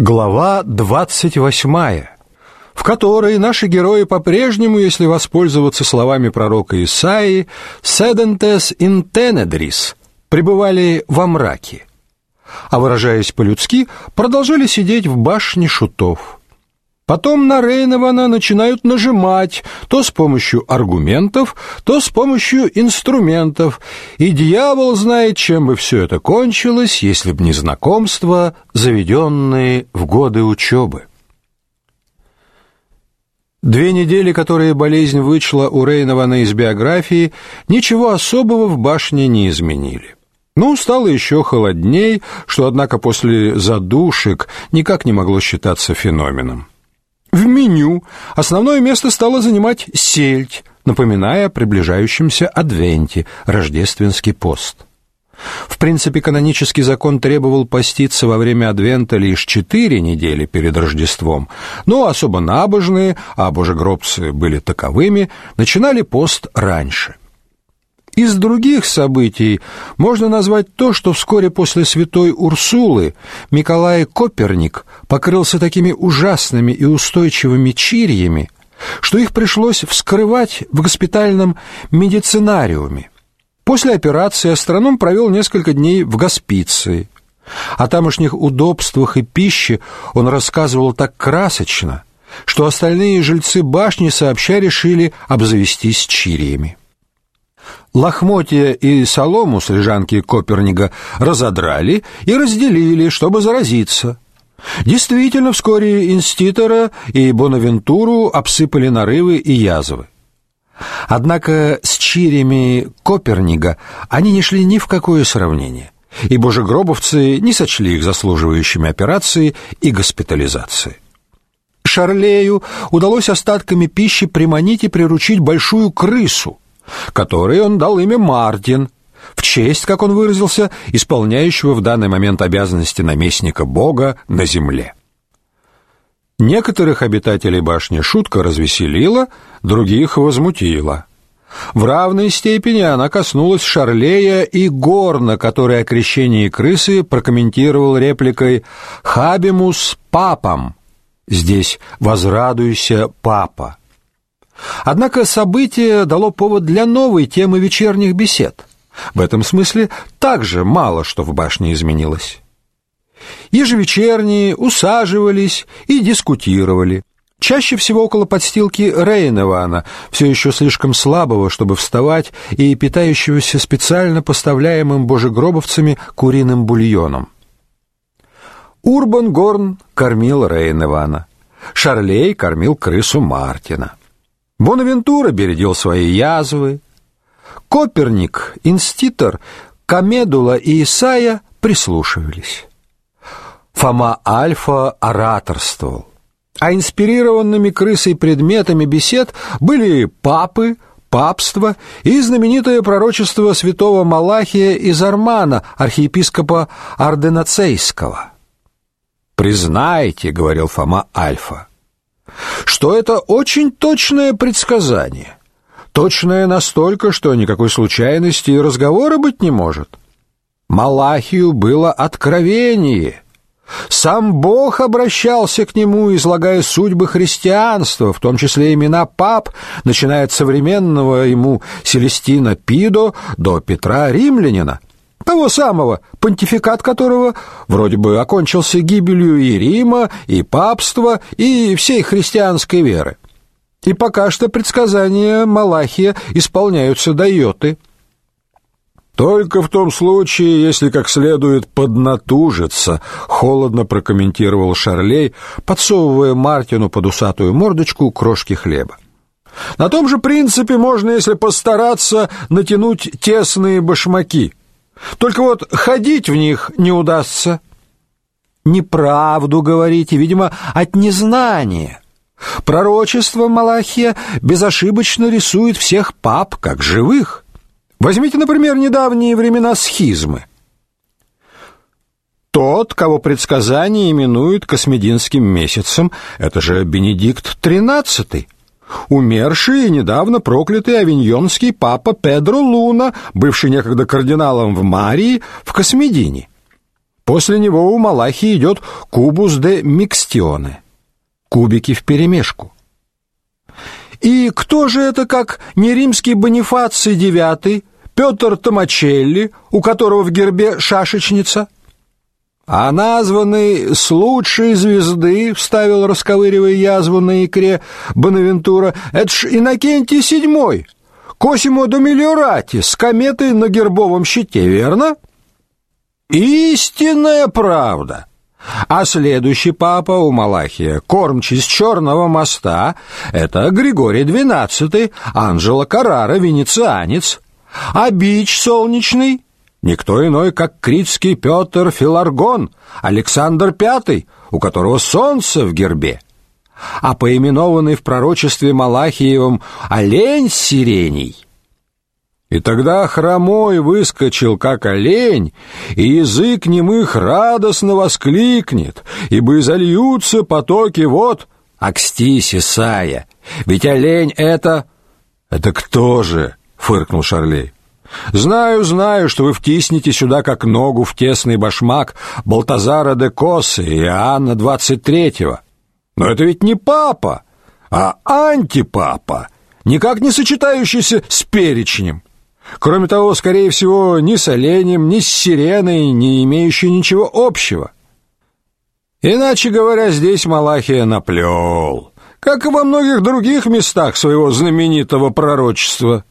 Глава 28, в которой наши герои по-прежнему, если воспользоваться словами пророка Исаии, «sedentes in tenedris» пребывали во мраке, а выражаясь по-людски, продолжали сидеть в башне шутов. Потом на Рейнована начинают нажимать, то с помощью аргументов, то с помощью инструментов, и дьявол знает, чем бы все это кончилось, если б не знакомства, заведенные в годы учебы. Две недели, которые болезнь вычла у Рейнована из биографии, ничего особого в башне не изменили. Ну, стало еще холодней, что, однако, после задушек никак не могло считаться феноменом. В меню. Основное место стало занимать сельдь, напоминая о приближающемся адвенте, рождественский пост. В принципе, канонический закон требовал поститься во время адвента лишь четыре недели перед Рождеством, но особо набожные, а божегробцы были таковыми, начинали пост раньше – из других событий можно назвать то, что вскоре после святой Урсулы Николай Коперник покрылся такими ужасными и устойчивыми чирьями, что их пришлось вскрывать в госпитальном медицинариуме. После операции астроном провел несколько дней в госпиции. О тамошних удобствах и пище он рассказывал так красочно, что остальные жильцы башни сообща решили обзавестись чириями. Лохмотья и солому с лежанки Коперника разодрали и разделили, чтобы заразиться. Действительно, вскоре инститора и Бонавентуру обсыпали нарывы и язвы. Однако с чирями Коперника они не шли ни в какое сравнение, и божегробовцы не сочли их заслуживающими операции и госпитализации. Шарлею удалось остатками пищи приманить и приручить большую крысу – которой он дал имя Мартин, в честь, как он выразился, исполняющего в данный момент обязанности наместника Бога на земле. Некоторых обитателей башни шутка развеселила, других возмутила. В равной степени она коснулась Шарлея и Горна, который о крещении крысы прокомментировал репликой «Хабимус папам». Здесь «возрадуйся, папа». Однако событие дало повод для новой темы вечерних бесед. В этом смысле также мало что в башне изменилось. Ежевечерние усаживались и дискутировали. Чаще всего около подстилки Рейнована, все еще слишком слабого, чтобы вставать, и питающегося специально поставляемым божегробовцами куриным бульоном. Урбан Горн кормил Рейнована. Шарлей кормил крысу Мартина. Бонавентура бередил свои язвы. Коперник, Инститор, Камедула и Исаия прислушивались. Фома Альфа ораторствовал. А инспирированными крысой предметами бесед были папы, папство и знаменитое пророчество святого Малахия из Армана, архиепископа Арденацейского. «Признайте, — говорил Фома Альфа, что это очень точное предсказание. Точное настолько, что никакой случайности и разговора быть не может. Малахию было откровение. Сам Бог обращался к нему, излагая судьбы христианства, в том числе имена пап, начиная от современного ему Селестина Пидо до Петра Римлянина того самого, понтификат которого вроде бы окончился гибелью и Рима, и папства, и всей христианской веры. И пока что предсказания Малахия исполняются до йоты. Только в том случае, если как следует поднатужиться, холодно прокомментировал Шарлей, подсовывая Мартину под усатую мордочку крошки хлеба. На том же принципе можно, если постараться, натянуть тесные башмаки. Только вот ходить в них не удастся. Неправду говорите, видимо, от незнания. Пророчество Малахия безошибочно рисует всех пап как живых. Возьмите, например, недавние времена схизмы. Тот, кого предсказание именуют космединским месяцем, это же Бенедикт XIII умерший и недавно проклятый авиньонский папа Педро Луна, бывший некогда кардиналом в Марии, в Космедине. После него у Малахии идет кубус де микстионе. Кубики вперемешку. И кто же это, как не римский Бонифаций IX, Петр Томачелли, у которого в гербе шашечница? А названный с лучшей звезды, вставил, расковыривая язву на икре Бонавентура, это ж Иннокентий VII, Косимо до Мелиорати, с кометой на гербовом щите, верно? Истинная правда. А следующий папа у Малахия, кормчий с Черного моста, это Григорий XII, Анжела Карара, венецианец. А бич солнечный никто иной, как критский Петр Филаргон, Александр V, у которого солнце в гербе. А поименованный в пророчестве Малахиевом олень сиреней — и тогда хромой выскочил, как олень, и язык немых радостно воскликнет, ибо изольются потоки вот Акстись, Исайя. Ведь олень — это... — Это кто же? — фыркнул Шарлей. — Знаю, знаю, что вы втиснете сюда как ногу в тесный башмак Балтазара де Косы и Иоанна двадцать третьего. Но это ведь не папа, а антипапа, никак не сочетающийся с перечнем. Кроме того, скорее всего, ни с оленем, ни с сиреной, не имеющий ничего общего. Иначе говоря, здесь Малахия наплел, как и во многих других местах своего знаменитого пророчества.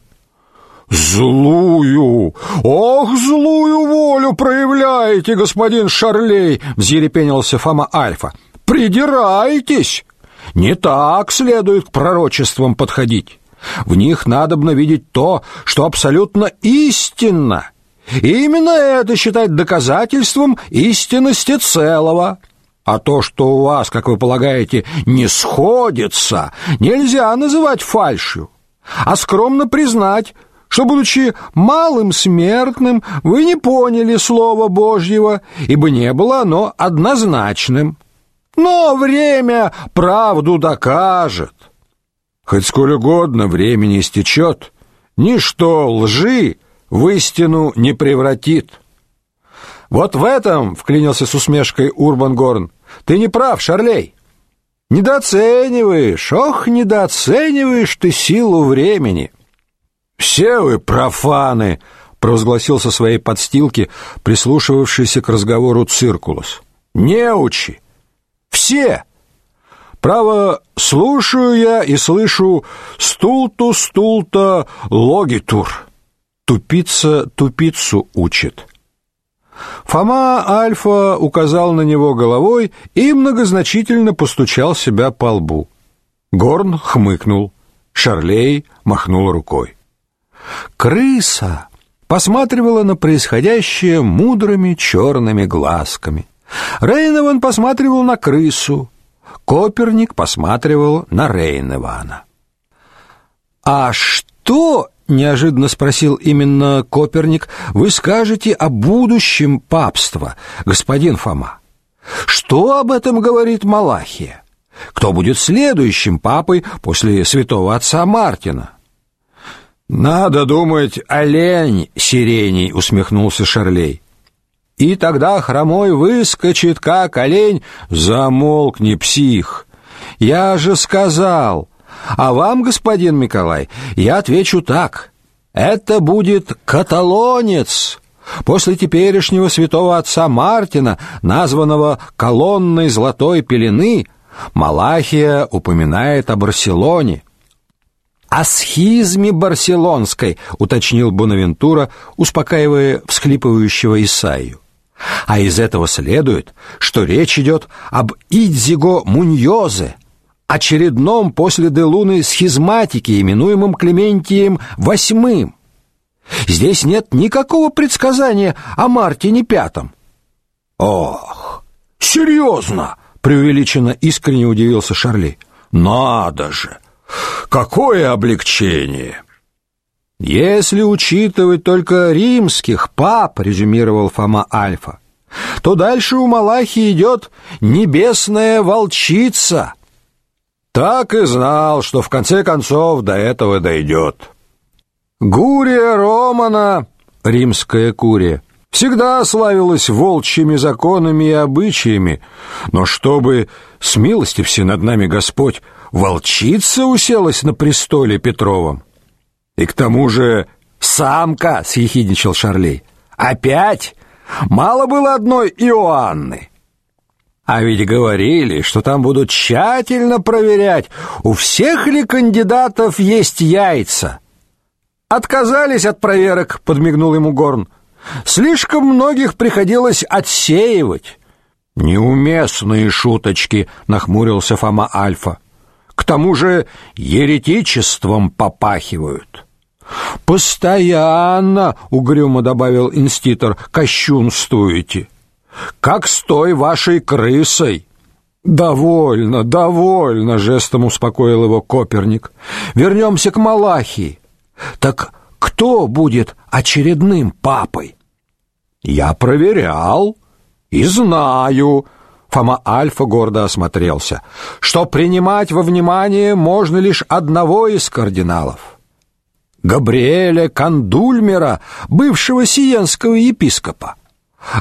«Злую! Ох, злую волю проявляете, господин Шарлей!» — взъерепенился Фома Альфа. «Придирайтесь! Не так следует к пророчествам подходить. В них надобно видеть то, что абсолютно истинно. И именно это считать доказательством истинности целого. А то, что у вас, как вы полагаете, не сходится, нельзя называть фальшью, а скромно признать, что, будучи малым смертным, вы не поняли Слова Божьего, ибо не было оно однозначным. Но время правду докажет. Хоть сколь угодно времени истечет, ничто лжи в истину не превратит. Вот в этом, вклинился с усмешкой Урбан Горн, ты не прав, Шарлей. Недооцениваешь, ох, недооцениваешь ты силу времени. Все вы профаны, провозгласил со своей подстилки прислушивавшийся к разговору Циркулус. Неучи. Все. Право, слушаю я и слышу стулту стулта логитур. Тупица тупицу учит. Фома Альфа указал на него головой и многозначительно постучал себя по лбу. Горн хмыкнул, Шарлей махнул рукой. Крыса посматривала на происходящее мудрыми черными глазками. Рейнован посматривал на крысу, Коперник посматривал на Рейневана. «А что, — неожиданно спросил именно Коперник, — вы скажете о будущем папства, господин Фома? Что об этом говорит Малахия? Кто будет следующим папой после святого отца Мартина?» «Надо думать, олень сиреней», — усмехнулся Шарлей. И тогда хромой выскочит, как олень. Замолкни, псих. Я же сказал. А вам, господин Николай, я отвечу так. Это будет каталонец. После теперешнего святого отца Мартина, названного колонной золотой пелены, Малахия упоминает о Барселоне. «О схизме барселонской», — уточнил Бонавентура, успокаивая всхлипывающего Исаию. А из этого следует, что речь идет об Идзиго Муньозе, очередном после Делуны схизматике, именуемом Клементием VIII. Здесь нет никакого предсказания о Мартине Пятом. Ох, серьезно, преувеличенно искренне удивился Шарли. Надо же! Какое облегчение! Если учитывать только римских пап, резюмировал Фома Альфа, то дальше у Малахи идет небесная волчица. Так и знал, что в конце концов до этого дойдет. Гурия Романа, римская курия, всегда славилась волчьими законами и обычаями, но чтобы, с милостився над нами Господь, волчица уселась на престоле Петровом. И к тому же самка, съехидничал Шарлей. Опять? Мало было одной Иоанны. А ведь говорили, что там будут тщательно проверять, у всех ли кандидатов есть яйца. Отказались от проверок, подмигнул ему Горн. Слишком многих приходилось отсеивать. Неуместные шуточки, нахмурился Фома Альфа. К тому же еретичеством попахивают. Постоянно, угрюмо добавил инститор, кощунствуете. Как с той вашей крысой. Довольно, довольно, жестом успокоил его Коперник. Вернемся к Малахии. Так кто будет очередным папой? Я проверял и знаю. Фома Альфа гордо осмотрелся, что принимать во внимание можно лишь одного из кардиналов. Габриэля Кандульмера, бывшего сиенского епископа.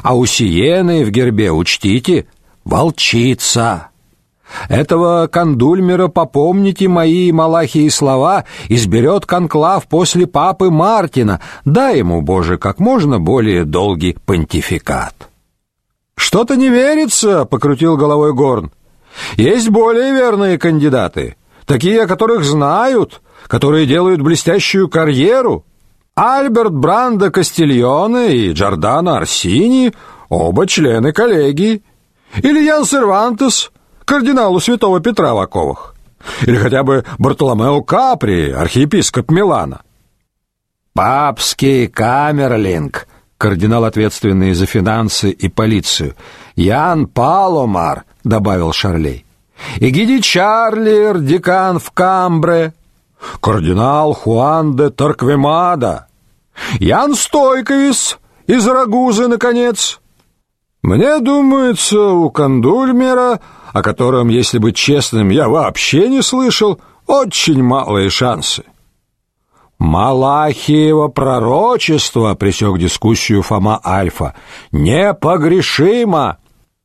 А у Сиены в гербе учтите волчица. Этого Кандульмера попомните мои малахии слова, изберет конклав после папы Мартина, дай ему, Боже, как можно более долгий понтификат. Что-то не верится, покрутил головой Горн. Есть более верные кандидаты, такие, о которых знают, которые делают блестящую карьеру. Альберт Брандо Кастильоне и Джордано Арсини оба члены коллегии. Или Ян Сервантес, кардиналу святого Петра в оковах. Или хотя бы Бартоломео Капри, архиепископ Милана. Папский камерлинг, кардинал, ответственный за финансы и полицию. Ян Паломар, добавил Шарлей. И Гиди Чарлер, декан в Камбре. Кардинал Хуан де Торквемада. Ян Стойковис из Рагузы, наконец. Мне думается, у Кандульмера о котором, если быть честным, я вообще не слышал, очень малые шансы. Малахиево пророчество, пресек дискуссию Фома Альфа, непогрешимо.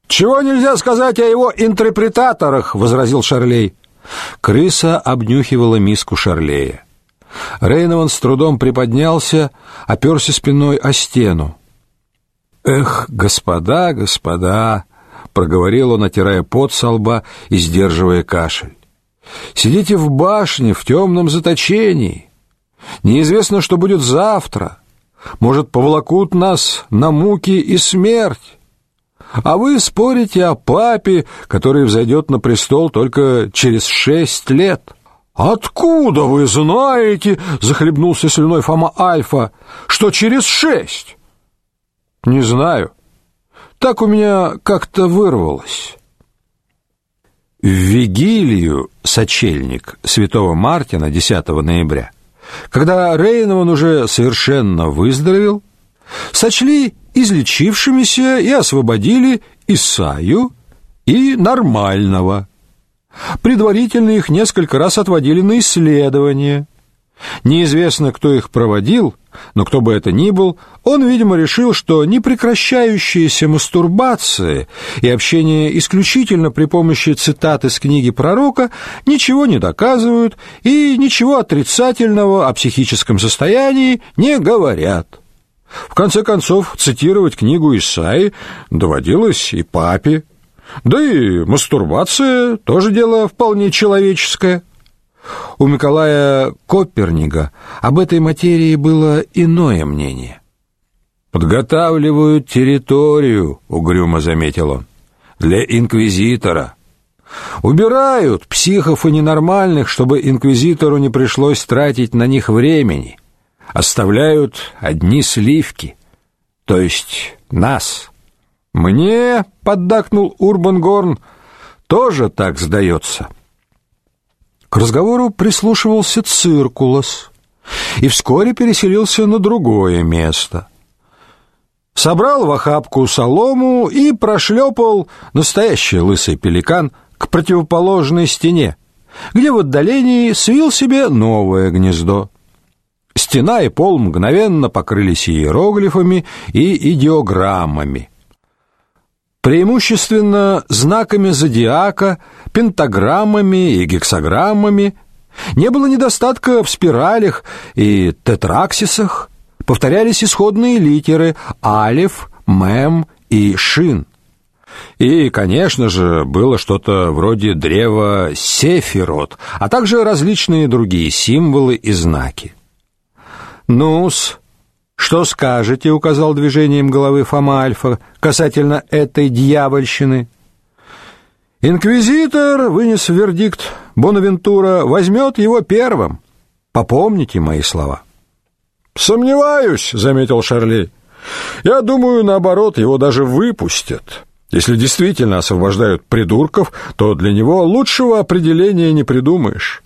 Чего нельзя сказать о его интерпретаторах, возразил Шарлей. Крыса обнюхивала миску Шарлея. Рейнован с трудом приподнялся, оперся спиной о стену. Эх, господа, господа, проговорил он, отирая пот со лба и сдерживая кашель. Сидите в башне в темном заточении. Неизвестно, что будет завтра. Может, повлакут нас на муки и смерть. А вы спорите о папе, который взойдет на престол только через шесть лет. Откуда вы знаете, захлебнулся слюной Фома Альфа, что через шесть? Не знаю. Так у меня как-то вырвалось. В вигилию сочельник святого Мартина 10 ноября, когда Рейнован уже совершенно выздоровел, сочли излечившимися и освободили Исаю и нормального. Предварительно их несколько раз отводили на исследование. Неизвестно, кто их проводил, но кто бы это ни был, он, видимо, решил, что непрекращающаяся мастурбация и общение исключительно при помощи цитат из книги пророка ничего не доказывают и ничего отрицательного о психическом состоянии не говорят. В конце концов, цитировать книгу Исаи доводилось и папе. Да и мастурбация тоже дело вполне человеческое. У Николая Коперника об этой материи было иное мнение. «Подготавливают территорию», — угрюмо заметил он, — «для инквизитора». Убирают психов и ненормальных, чтобы инквизитору не пришлось тратить на них времени. Оставляют одни сливки, то есть нас. Мне, поддакнул Урбан Горн, тоже так сдается. К разговору прислушивался Циркулос и вскоре переселился на другое место. Собрал в охапку солому и прошлепал настоящий лысый пеликан к противоположной стене, где в отдалении свил себе новое гнездо. Стена и пол мгновенно покрылись иероглифами и идеограммами. Преимущественно знаками зодиака, пентаграммами и гексаграммами. Не было недостатка в спиралях и тетраксисах. Повторялись исходные литеры алиф, мем и шин. И, конечно же, было что-то вроде древа Сефирот, а также различные другие символы и знаки. «Ну-с, что скажете?» — указал движением головы Фома Альфа касательно этой дьявольщины. Инквизитор вынес вердикт, Бонавентура возьмет его первым. Попомните мои слова. «Сомневаюсь», — заметил Шарли. «Я думаю, наоборот, его даже выпустят». Если действительно освобождают придурков, то для него лучшего определения не придумаешь.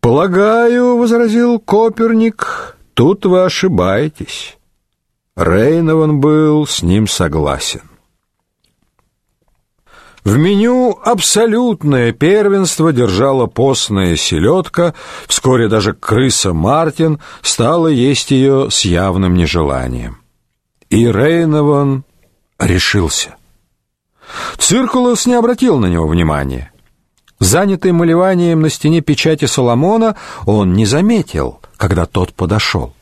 Полагаю, возразил Коперник, тут вы ошибаетесь. Рейнован был с ним согласен. В меню абсолютное первенство держала постная селедка, вскоре даже крыса Мартин стала есть ее с явным нежеланием. И Рейневан решился. Циркулос не обратил на него внимания. Занятый малеванием на стене печати Соломона, он не заметил, когда тот подошел.